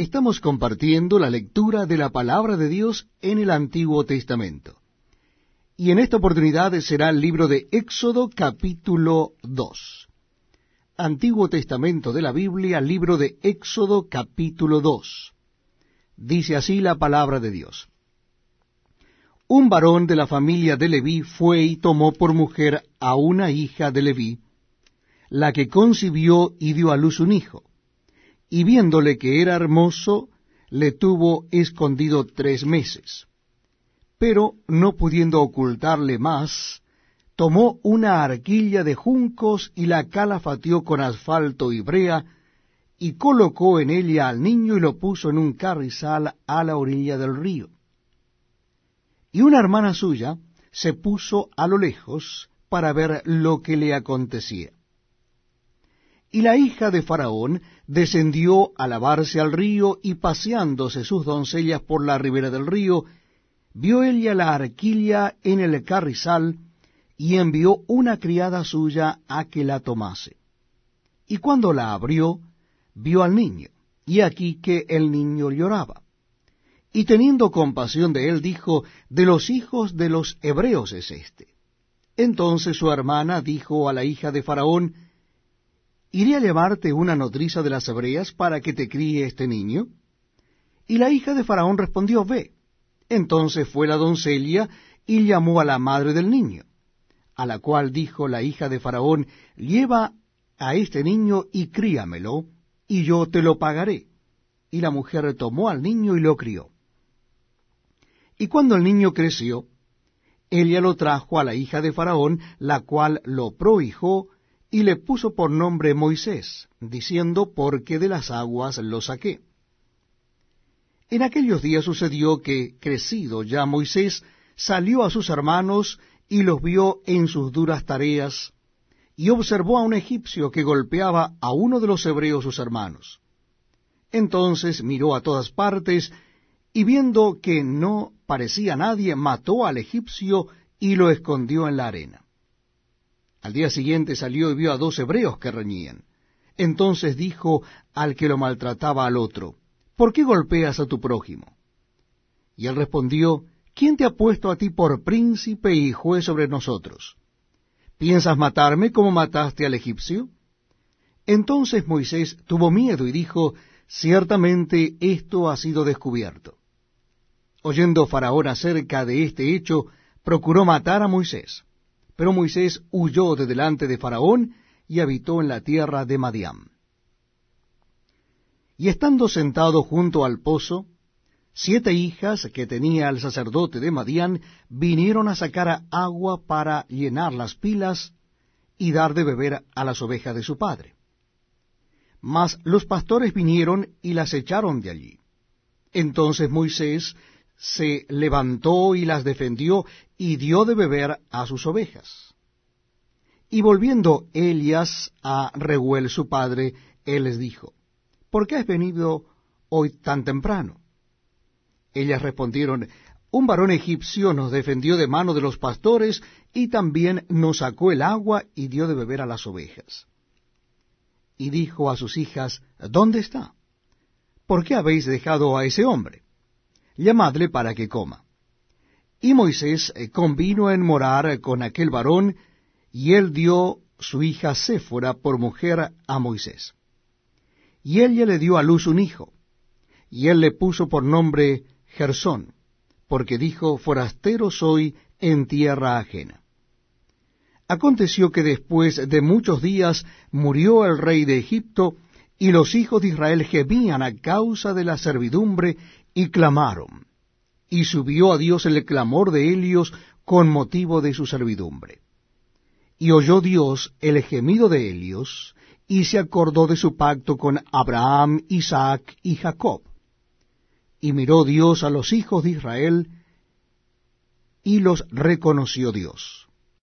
Estamos compartiendo la lectura de la palabra de Dios en el Antiguo Testamento. Y en esta oportunidad será el libro de Éxodo capítulo 2. Antiguo Testamento de la Biblia, libro de Éxodo capítulo 2. Dice así la palabra de Dios. Un varón de la familia de Leví fue y tomó por mujer a una hija de Leví, la que concibió y dio a luz un hijo y viéndole que era hermoso, le tuvo escondido tres meses. Pero, no pudiendo ocultarle más, tomó una arquilla de juncos y la calafateó con asfalto y brea, y colocó en ella al niño y lo puso en un carrizal a la orilla del río. Y una hermana suya se puso a lo lejos para ver lo que le acontecía. Y la hija de Faraón descendió a lavarse al río, y paseándose sus doncellas por la ribera del río, vio ella la arquilla en el carrizal, y envió una criada suya a que la tomase. Y cuando la abrió, vio al niño, y aquí que el niño lloraba. Y teniendo compasión de él, dijo, De los hijos de los hebreos es este. Entonces su hermana dijo a la hija de Faraón, ¿Iré a llevarte una nodriza de las hebreas para que te críe este niño? Y la hija de Faraón respondió, Ve. Entonces fue la doncella y llamó a la madre del niño, a la cual dijo la hija de Faraón, Lleva a este niño y críamelo, y yo te lo pagaré. Y la mujer tomó al niño y lo crió. Y cuando el niño creció, ella lo trajo a la hija de Faraón, la cual lo prohijó y le puso por nombre Moisés, diciendo, porque de las aguas lo saqué. En aquellos días sucedió que, crecido ya Moisés, salió a sus hermanos y los vio en sus duras tareas, y observó a un egipcio que golpeaba a uno de los hebreos sus hermanos. Entonces miró a todas partes, y viendo que no parecía nadie, mató al egipcio y lo escondió en la arena. Al día siguiente salió y vio a dos hebreos que reñían. Entonces dijo al que lo maltrataba al otro, ¿por qué golpeas a tu prójimo? Y él respondió, ¿quién te ha puesto a ti por príncipe y juez sobre nosotros? ¿Piensas matarme como mataste al egipcio? Entonces Moisés tuvo miedo y dijo, ciertamente esto ha sido descubierto. Oyendo Faraón acerca de este hecho, procuró matar a Moisés. Pero Moisés huyó de delante de Faraón y habitó en la tierra de Madián. Y estando sentado junto al pozo, siete hijas que tenía el sacerdote de Madián vinieron a sacar agua para llenar las pilas y dar de beber a las ovejas de su padre. Mas los pastores vinieron y las echaron de allí. Entonces Moisés se levantó y las defendió y dio de beber a sus ovejas. Y volviendo Elias a Rehuel su padre, él les dijo, ¿por qué has venido hoy tan temprano? Ellas respondieron, un varón egipcio nos defendió de mano de los pastores y también nos sacó el agua y dio de beber a las ovejas. Y dijo a sus hijas, ¿dónde está? ¿Por qué habéis dejado a ese hombre? Llamadle para que coma. Y Moisés eh, convino en morar con aquel varón, y él dio su hija Séfora por mujer a Moisés. Y ella le dio a luz un hijo, y él le puso por nombre Gersón, porque dijo, forastero soy en tierra ajena. Aconteció que después de muchos días murió el rey de Egipto, y los hijos de Israel gemían a causa de la servidumbre y clamaron. Y subió a Dios el clamor de Helios con motivo de su servidumbre. Y oyó Dios el gemido de Helios, y se acordó de su pacto con Abraham, Isaac y Jacob. Y miró Dios a los hijos de Israel, y los reconoció Dios.